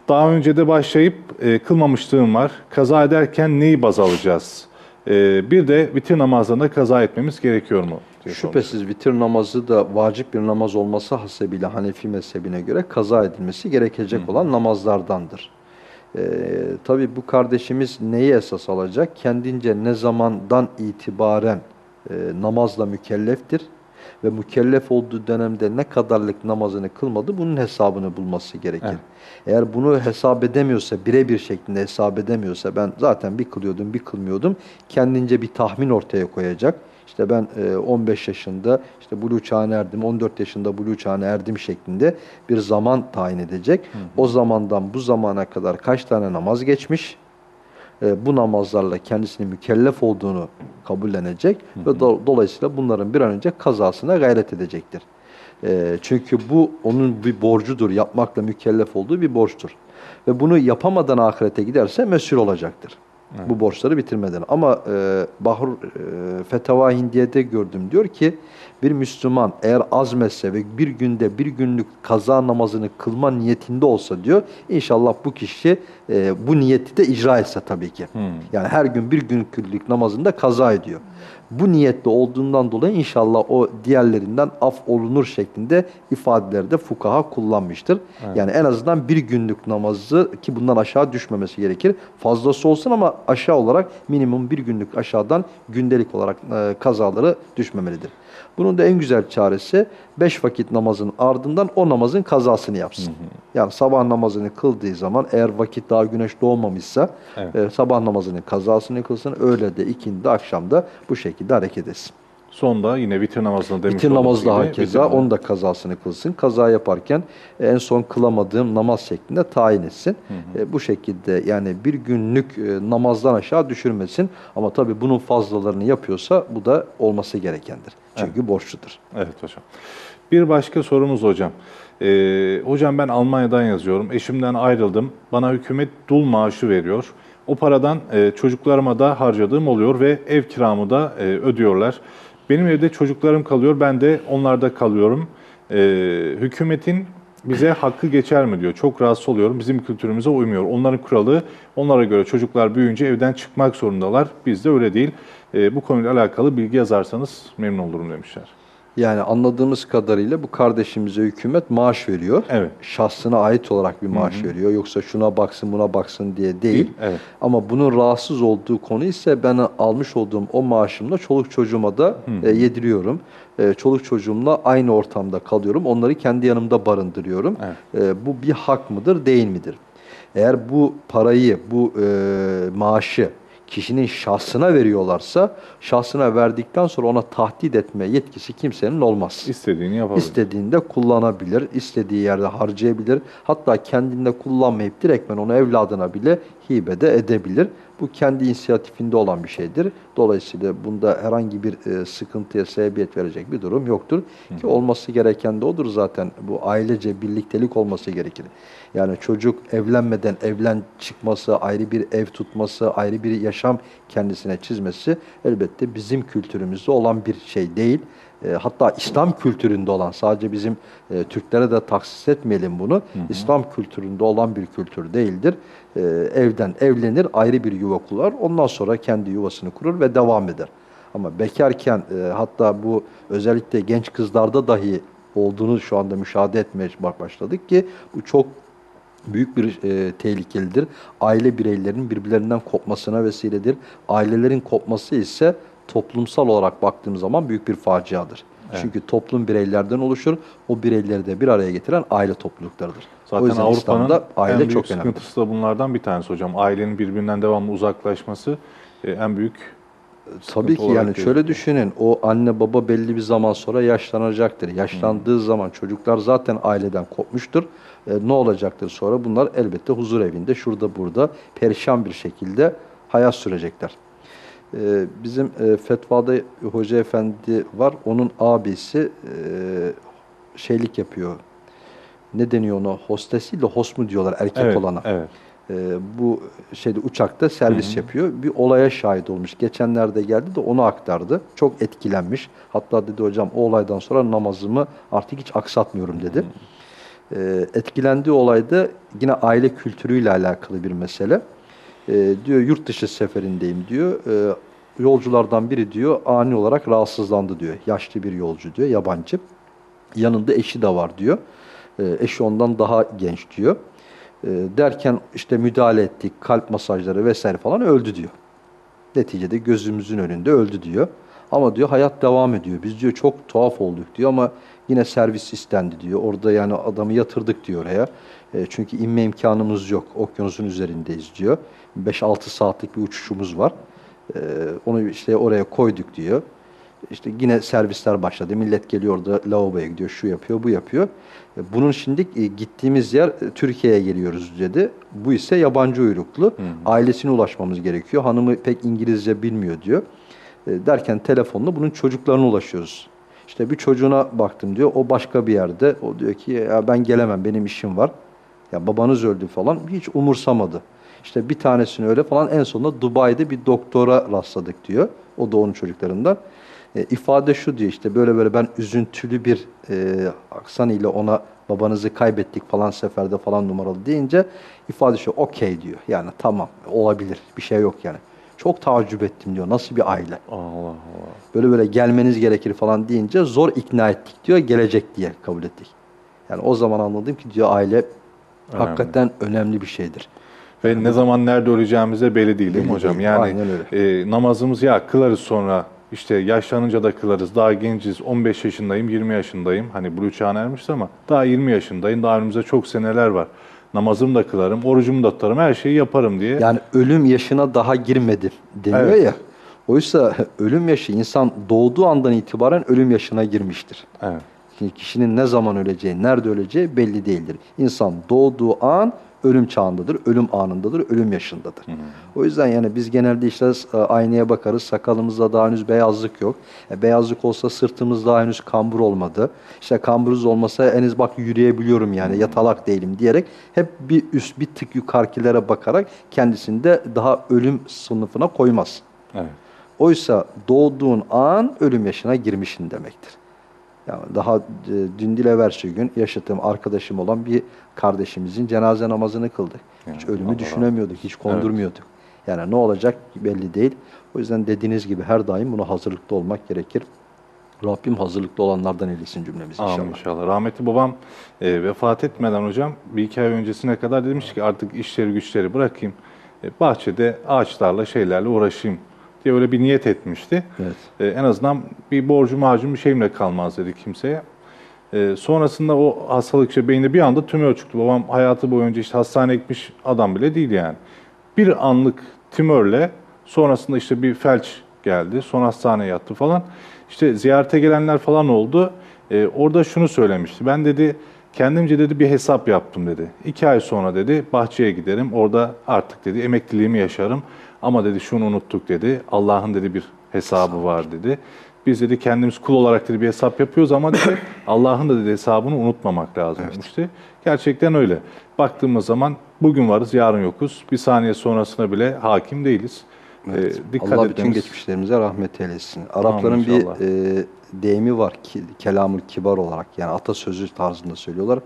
Daha önce de başlayıp e, kılmamışlığım var. Kaza ederken neyi baz alacağız? E, bir de vitir namazlarında kaza etmemiz gerekiyor mu? Şüphesiz vitir namazı da vacip bir namaz olması hasebiyle Hanefi mezhebine göre kaza edilmesi gerekecek olan namazlardandır. Ee, Tabi bu kardeşimiz neyi esas alacak? Kendince ne zamandan itibaren e, namazla mükelleftir ve mükellef olduğu dönemde ne kadarlık namazını kılmadı bunun hesabını bulması gerekir. Evet. Eğer bunu hesap edemiyorsa, birebir şeklinde hesap edemiyorsa ben zaten bir kılıyordum, bir kılmıyordum. Kendince bir tahmin ortaya koyacak. İşte ben e, 15 yaşında işte buluğ çağına erdim, 14 yaşında buluğ çağına erdim şeklinde bir zaman tayin edecek. O zamandan bu zamana kadar kaç tane namaz geçmiş? E, bu namazlarla kendisini mükellef olduğunu kabullenecek ve do- dolayısıyla bunların bir an önce kazasına gayret edecektir. E, çünkü bu onun bir borcudur, yapmakla mükellef olduğu bir borçtur. Ve bunu yapamadan ahirete giderse mesul olacaktır. Bu borçları bitirmeden. Ama e, Bahur e, Fetava Hindiye'de gördüm diyor ki bir Müslüman eğer azmetse ve bir günde bir günlük kaza namazını kılma niyetinde olsa diyor inşallah bu kişi e, bu niyeti de icra etse tabii ki. Yani her gün bir günlük namazında kaza ediyor. Bu niyetli olduğundan dolayı inşallah o diğerlerinden af olunur şeklinde ifadelerde fukaha kullanmıştır. Yani en azından bir günlük namazı ki bundan aşağı düşmemesi gerekir. Fazlası olsun ama aşağı olarak minimum bir günlük aşağıdan gündelik olarak e, kazaları düşmemelidir. Bunun da en güzel çaresi beş vakit namazın ardından o namazın kazasını yapsın. Yani sabah namazını kıldığı zaman eğer vakit daha güneş doğmamışsa Evet. e, sabah namazının kazasını kılsın. Öğle de, ikindi, akşamda bu şekilde hareket etsin. Sonda yine vitir namazını demiş Vitir namazı da hakeza onun da kazasını kılsın. Kaza yaparken e, en son kılamadığım namaz şeklinde tayin etsin. E, bu şekilde yani bir günlük e, namazdan aşağı düşürmesin. Ama tabii bunun fazlalarını yapıyorsa bu da olması gerekendir. Çünkü borçludur. Evet hocam. Bir başka sorumuz hocam. Ee, hocam ben Almanya'dan yazıyorum. Eşimden ayrıldım. Bana hükümet dul maaşı veriyor. O paradan e, çocuklarıma da harcadığım oluyor ve ev kiramı da e, ödüyorlar. Benim evde çocuklarım kalıyor, ben de onlarda kalıyorum. Ee, hükümetin bize hakkı geçer mi diyor. Çok rahatsız oluyorum. Bizim kültürümüze uymuyor. Onların kuralı, onlara göre çocuklar büyüyünce evden çıkmak zorundalar. Bizde öyle değil. Ee, bu konuyla alakalı bilgi yazarsanız memnun olurum demişler. Yani anladığımız kadarıyla bu kardeşimize hükümet maaş veriyor. Evet. Şahsına ait olarak bir maaş veriyor. Yoksa şuna baksın buna baksın diye değil. Evet. Ama bunun rahatsız olduğu konu ise ben almış olduğum o maaşımla çoluk çocuğuma da e, yediriyorum. E, çoluk çocuğumla aynı ortamda kalıyorum. Onları kendi yanımda barındırıyorum. E, bu bir hak mıdır değil midir? Eğer bu parayı, bu e, maaşı kişinin şahsına veriyorlarsa şahsına verdikten sonra ona tahdit etme yetkisi kimsenin olmaz. İstediğini yapabilir. İstediğinde kullanabilir, istediği yerde harcayabilir. Hatta kendinde kullanmayıp direktmen onu evladına bile hibe de edebilir. Bu kendi inisiyatifinde olan bir şeydir. Dolayısıyla bunda herhangi bir e, sıkıntıya sebebiyet verecek bir durum yoktur. Ki olması gereken de odur zaten. Bu ailece birliktelik olması gerekir. Yani çocuk evlenmeden evlen çıkması, ayrı bir ev tutması, ayrı bir yaşam kendisine çizmesi elbette bizim kültürümüzde olan bir şey değil. E, hatta İslam kültüründe olan, sadece bizim e, Türklere de taksis etmeyelim bunu, İslam kültüründe olan bir kültür değildir. E, evden evlenir, ayrı bir yuva kurar, ondan sonra kendi yuvasını kurur ve devam eder. Ama bekarken e, hatta bu özellikle genç kızlarda dahi olduğunu şu anda müşahede etmeye başladık ki bu çok büyük bir e, tehlikelidir. Aile bireylerinin birbirlerinden kopmasına vesiledir. Ailelerin kopması ise toplumsal olarak baktığım zaman büyük bir faciadır. Çünkü toplum bireylerden oluşur. O bireyleri de bir araya getiren aile topluluklarıdır. o Zaten yüzden Avrupa'nın aile en büyük çok sıkıntısı da bunlardan bir tanesi hocam. Ailenin birbirinden devamlı uzaklaşması e, en büyük Tabii ki yani gözüküyor. şöyle düşünün. O anne baba belli bir zaman sonra yaşlanacaktır. Yaşlandığı zaman çocuklar zaten aileden kopmuştur. E, ne olacaktır sonra? Bunlar elbette huzur evinde şurada burada perişan bir şekilde hayat sürecekler. E, bizim e, fetvada hoca efendi var. Onun abisi e, şeylik yapıyor. Ne deniyor ona? Hostes değil de hos mu diyorlar erkek evet, olana. Evet. Ee, bu şeyde uçakta servis yapıyor. Bir olaya şahit olmuş. Geçenlerde geldi de onu aktardı. Çok etkilenmiş. Hatta dedi hocam o olaydan sonra namazımı artık hiç aksatmıyorum dedi. Ee, etkilendiği olayda yine aile kültürüyle alakalı bir mesele. Ee, diyor yurt dışı seferindeyim diyor. Ee, yolculardan biri diyor ani olarak rahatsızlandı diyor. Yaşlı bir yolcu diyor, yabancı. Yanında eşi de var diyor. Ee, eşi ondan daha genç diyor. Ee, derken işte müdahale ettik, kalp masajları vesaire falan öldü diyor. Neticede gözümüzün önünde öldü diyor. Ama diyor hayat devam ediyor. Biz diyor çok tuhaf olduk diyor ama yine servis istendi diyor. Orada yani adamı yatırdık diyor oraya. E, çünkü inme imkanımız yok. Okyanusun üzerindeyiz diyor. 5-6 saatlik bir uçuşumuz var. E, onu işte oraya koyduk diyor. İşte yine servisler başladı. Millet geliyor orada lavaboya gidiyor, şu yapıyor, bu yapıyor. E, Bunun şimdi e, gittiğimiz yer e, Türkiye'ye geliyoruz dedi. Bu ise yabancı uyruklu. Ailesine ulaşmamız gerekiyor. Hanımı pek İngilizce bilmiyor diyor. E, Derken telefonla bunun çocuklarına ulaşıyoruz. İşte bir çocuğuna baktım diyor. O başka bir yerde. O diyor ki ya ben gelemem benim işim var. Ya babanız öldü falan. Hiç umursamadı. İşte bir tanesini öyle falan en sonunda Dubai'de bir doktora rastladık diyor. O da onun çocuklarından. E, ifade şu diyor işte böyle böyle ben üzüntülü bir e, aksan ile ona babanızı kaybettik falan seferde falan numaralı deyince ifade şu okey diyor. Yani tamam olabilir bir şey yok yani. Çok tacip ettim diyor. Nasıl bir aile? Allah Allah. Böyle böyle gelmeniz gerekir falan deyince zor ikna ettik diyor. Gelecek diye kabul ettik. Yani o zaman anladım ki diyor aile hakikaten önemli bir şeydir. Ve ne zaman nerede öleceğimize belli değil değil mi hocam? Yani e, namazımızı ya kılarız sonra işte yaşlanınca da kılarız. Daha genciz 15 yaşındayım 20 yaşındayım. Hani bu çağına ermişiz ama daha 20 yaşındayım. Daha önümüzde çok seneler var. Namazımı da kılarım, orucumu da tutarım, her şeyi yaparım diye. Yani ölüm yaşına daha girmedim deniyor Evet. ya. Oysa ölüm yaşı insan doğduğu andan itibaren ölüm yaşına girmiştir. Evet. Şimdi kişinin ne zaman öleceği, nerede öleceği belli değildir. İnsan doğduğu an ölüm çağındadır, ölüm anındadır, ölüm yaşındadır. O yüzden yani biz genelde işte e, aynaya bakarız, sakalımızda daha henüz beyazlık yok. E, beyazlık olsa sırtımızda henüz kambur olmadı. İşte kamburuz olmasa henüz bak yürüyebiliyorum yani yatalak değilim diyerek hep bir üst bir tık yukarıkilere bakarak kendisini de daha ölüm sınıfına koymaz. Evet. Oysa doğduğun an ölüm yaşına girmişin demektir. Yani daha e, dün değil evvelsi gün yaşadığım arkadaşım olan bir kardeşimizin cenaze namazını kıldık. Hiç Yani ölümü Allah düşünemiyorduk, hiç kondurmuyorduk. Yani ne olacak belli değil. O yüzden dediğiniz gibi her daim buna hazırlıklı olmak gerekir. Rabbim hazırlıklı olanlardan eylesin cümlemizi inşallah. Amin inşallah. Rahmetli babam e, vefat etmeden hocam bir iki ay öncesine kadar demiş ki artık işleri güçleri bırakayım. E, bahçede ağaçlarla şeylerle uğraşayım diye öyle bir niyet etmişti. Evet. E, en azından bir borcum harcım bir şeyimle kalmaz dedi kimseye. E, sonrasında o hastalık işte beyinde bir anda tümör çıktı. Babam hayatı boyunca işte hastaneye gitmiş adam bile değil yani. Bir anlık tümörle sonrasında işte bir felç geldi. Son hastaneye yattı falan. İşte ziyarete gelenler falan oldu. E, orada şunu söylemişti. Ben dedi kendimce dedi bir hesap yaptım dedi. İki ay sonra dedi bahçeye giderim. Orada artık dedi emekliliğimi yaşarım. Ama dedi şunu unuttuk dedi. Allah'ın dedi bir hesabı var dedi. Biz dedi kendimiz kul olarak dedi bir hesap yapıyoruz ama dedi Allah'ın da dedi hesabını unutmamak lazım demişti. Gerçekten öyle. Baktığımız zaman bugün varız, yarın yokuz. Bir saniye sonrasına bile hakim değiliz. Evet. Ee, dikkat Allah bütün etmemiz- geçmişlerimize rahmet eylesin. Arapların bir inşallah. e, deyimi var ki, kelamül kibar olarak yani atasözü tarzında söylüyorlar.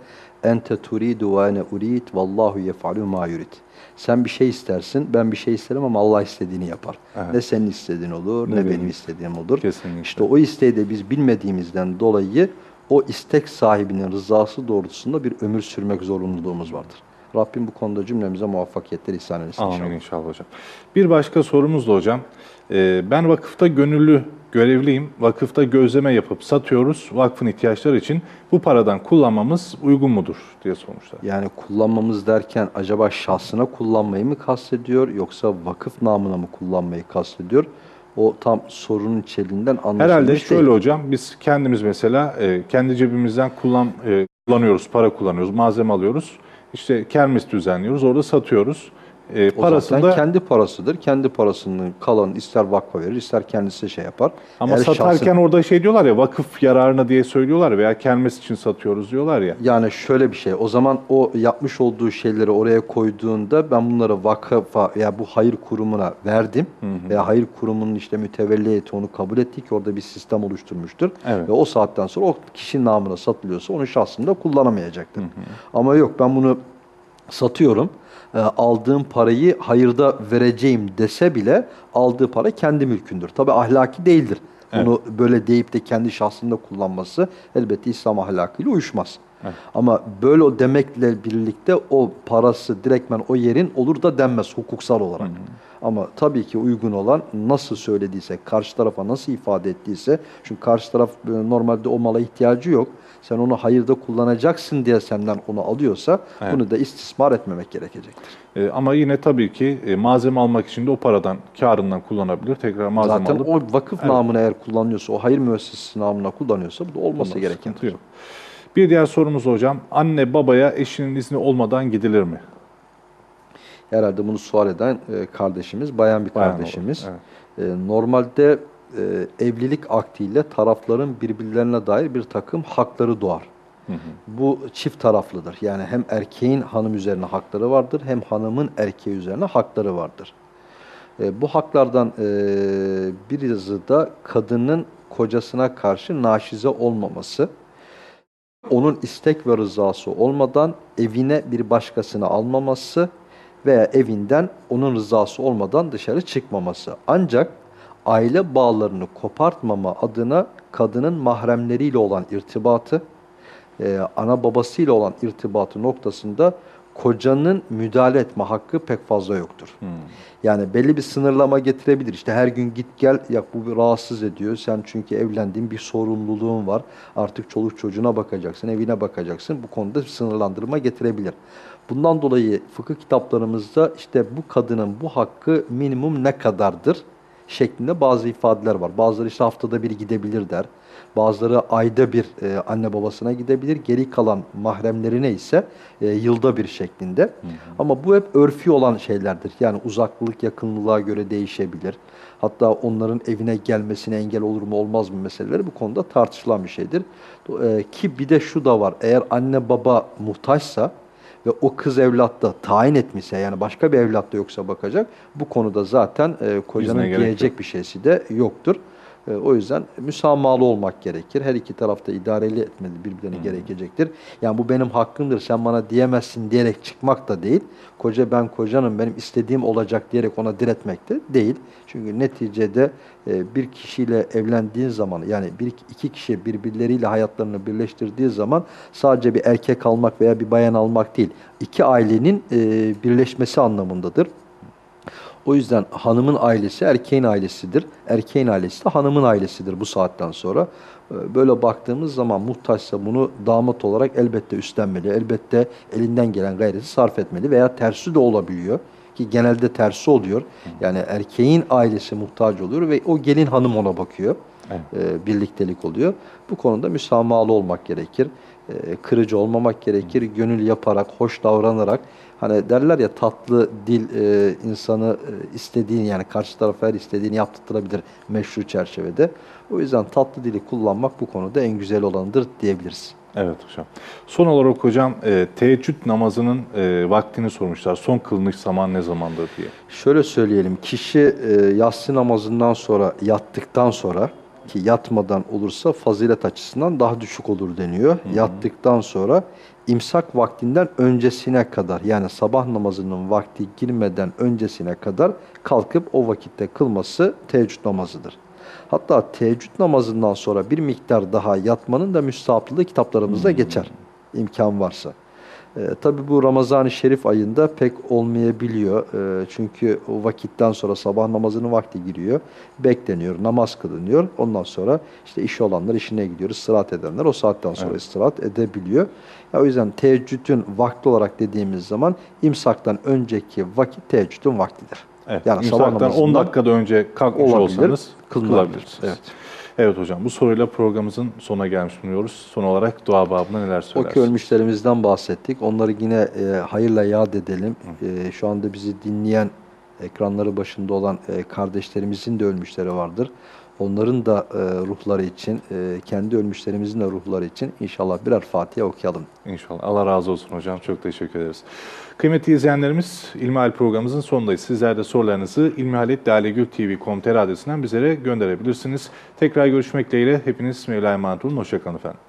Ente turidu ve ene urid vallahu yef'alu ma yurid. Sen bir şey istersin, ben bir şey isterim ama Allah istediğini yapar. Evet. Ne senin istediğin olur, ne, Ne benim benim. istediğim olur. Kesinlikle. İşte o isteği de biz bilmediğimizden dolayı o istek sahibinin rızası doğrultusunda bir ömür sürmek zorunluluğumuz vardır. Rabbim bu konuda cümlemize muvaffakiyetler ihsan eylesin Amin inşallah. inşallah hocam. Bir başka sorumuz da hocam. Ee, ben vakıfta gönüllü görevliyim. Vakıfta gözleme yapıp satıyoruz. Vakfın ihtiyaçları için bu paradan kullanmamız uygun mudur diye sormuşlar. Yani kullanmamız derken acaba şahsına kullanmayı mı kastediyor yoksa vakıf namına mı kullanmayı kastediyor? O tam sorunun içeriğinden anlaşılmış Herhalde değil. şöyle hocam biz kendimiz mesela e, kendi cebimizden kullan e, kullanıyoruz, para kullanıyoruz, malzeme alıyoruz. İşte kermes düzenliyoruz, orada satıyoruz. E, O parası zaten da kendi parasıdır. Kendi parasının kalan ister vakfa verir, ister kendisi şey yapar. ama Eğer satarken şahsın- orada şey diyorlar ya vakıf yararına diye söylüyorlar veya kermes için satıyoruz diyorlar ya. Yani şöyle bir şey. O zaman o yapmış olduğu şeyleri oraya koyduğunda ben bunları vakıfa veya bu hayır kurumuna verdim veya hayır kurumunun işte mütevelli heyeti onu kabul etti ki orada bir sistem oluşturmuştur. Evet. Ve o saatten sonra o kişinin namına satılıyorsa onu şahsında kullanamayacaktır. Ama yok ben bunu satıyorum. E, aldığım parayı hayırda vereceğim dese bile aldığı para kendi mülkündür. Tabi ahlaki değildir. Bunu böyle deyip de kendi şahsında kullanması elbette İslam ahlakıyla uyuşmaz. Ama böyle o demekle birlikte o parası direktmen o yerin olur da denmez hukuksal olarak. Ama tabii ki uygun olan nasıl söylediyse, karşı tarafa nasıl ifade ettiyse, çünkü karşı taraf e, normalde o mala ihtiyacı yok. Sen onu hayırda kullanacaksın diye senden onu alıyorsa Evet. bunu da istismar etmemek gerekecektir. E, ama yine tabii ki e, malzeme almak için de o paradan, karından kullanabilir. Tekrar malzeme Zaten alıp o vakıf namına eğer kullanıyorsa, o hayır müessesesi namına kullanıyorsa bu da olması Ondan gereken. sıkıntı yok. Bir diğer sorumuz hocam. Anne babaya eşinin izni olmadan gidilir mi? Herhalde bunu sual eden e, kardeşimiz, bayan bir Bayan kardeşimiz. olur, E, normalde e, evlilik aktiyle tarafların birbirlerine dair bir takım hakları doğar. Bu çift taraflıdır. Yani hem erkeğin hanım üzerine hakları vardır, hem hanımın erkeği üzerine hakları vardır. E, bu haklardan e, birisi de kadının kocasına karşı naşize olmaması, onun istek ve rızası olmadan evine bir başkasını almaması veya evinden onun rızası olmadan dışarı çıkmaması. Ancak aile bağlarını kopartmama adına kadının mahremleriyle olan irtibatı, e, ana babasıyla olan irtibatı noktasında kocanın müdahale etme hakkı pek fazla yoktur. Yani belli bir sınırlama getirebilir. İşte her gün git gel ya bu bir rahatsız ediyor. Sen çünkü evlendiğin bir sorumluluğun var. Artık çoluk çocuğuna bakacaksın, evine bakacaksın. Bu konuda bir sınırlandırma getirebilir. Bundan dolayı fıkıh kitaplarımızda işte bu kadının bu hakkı minimum ne kadardır? Şeklinde bazı ifadeler var. Bazıları işte haftada bir gidebilir der. Bazıları ayda bir e, anne babasına gidebilir. Geri kalan mahremlerine ise e, yılda bir şeklinde. Ama bu hep örfi olan şeylerdir. Yani uzaklılık yakınlılığa göre değişebilir. Hatta onların evine gelmesine engel olur mu olmaz mı meseleleri bu konuda tartışılan bir şeydir. E, ki bir de şu da var. Eğer anne baba muhtaçsa ve o kız evlat da tayin etmişse yani başka bir evlat da yoksa bakacak bu konuda zaten e, kocanın diyecek bir şeysi de yoktur. E, o yüzden müsamahalı olmak gerekir. Her iki tarafta idareli etmeli birbirlerine gerekecektir. Yani bu benim hakkımdır sen bana diyemezsin diyerek çıkmak da değil. Koca ben kocanım benim istediğim olacak diyerek ona diretmek de değil. Çünkü neticede e, bir kişiyle evlendiğin zaman yani bir iki kişi birbirleriyle hayatlarını birleştirdiği zaman sadece bir erkek almak veya bir bayan almak değil. iki ailenin e, birleşmesi anlamındadır. O yüzden hanımın ailesi erkeğin ailesidir. Erkeğin ailesi de hanımın ailesidir bu saatten sonra. Ee, Böyle baktığımız zaman muhtaçsa bunu damat olarak elbette üstlenmeli. Elbette elinden gelen gayreti sarf etmeli veya tersi de olabiliyor. Ki genelde tersi oluyor. Yani erkeğin ailesi muhtaç oluyor ve o gelin hanım ona bakıyor. Evet. Ee, birliktelik oluyor. Bu konuda müsamahalı olmak gerekir. Ee, kırıcı olmamak gerekir. Gönül yaparak, hoş davranarak hani derler ya tatlı dil e, insanı e, istediğini yani karşı tarafa her istediğini yaptırtırabilir meşru çerçevede. O yüzden tatlı dili kullanmak bu konuda en güzel olanıdır diyebiliriz. Evet hocam. Son olarak hocam e, teheccüd namazının e, vaktini sormuşlar. Son kılınış zaman ne zamandır diye. Şöyle söyleyelim, kişi e, yatsı namazından sonra yattıktan sonra ki yatmadan olursa fazilet açısından daha düşük olur deniyor. Yattıktan sonra imsak vaktinden öncesine kadar yani sabah namazının vakti girmeden öncesine kadar kalkıp o vakitte kılması teheccüd namazıdır. Hatta teheccüd namazından sonra bir miktar daha yatmanın da müstahaplığı kitaplarımızda geçer imkan varsa. E, tabii bu Ramazan-ı Şerif ayında pek olmayabiliyor. E, çünkü o vakitten sonra sabah namazının vakti giriyor. Bekleniyor, namaz kılınıyor. Ondan sonra işte işi olanlar işine gidiyor. Istirahat edenler o saatten sonra istirahat edebiliyor. Ya, o yüzden teheccüdün vakti olarak dediğimiz zaman imsaktan önceki vakit teheccüdün vaktidir. Evet. Yani sabah İmsaktan 10 namazından dakikada önce kalkmış olabilir, olsanız kılınabilir. kılabilirsiniz. Evet. Evet hocam bu soruyla programımızın sonuna gelmiş bulunuyoruz. Son olarak dua babına neler O söylersiniz? ki ölmüşlerimizden bahsettik. Onları yine e, hayırla yad edelim. E, şu anda bizi dinleyen, ekranları başında olan e, kardeşlerimizin de ölmüşleri vardır. Onların da e, ruhları için, e, kendi ölmüşlerimizin de ruhları için inşallah birer Fatiha okuyalım. İnşallah. Allah razı olsun hocam. Çok teşekkür ederiz. Kıymetli izleyenlerimiz, İlmihal programımızın sonundayız. Sizler de sorularınızı ilmihaletlalegültv.com.tr adresinden bizlere gönderebilirsiniz. Tekrar görüşmek dileğiyle. Hepiniz Mevla'ya emanet olun. Hoşçakalın efendim.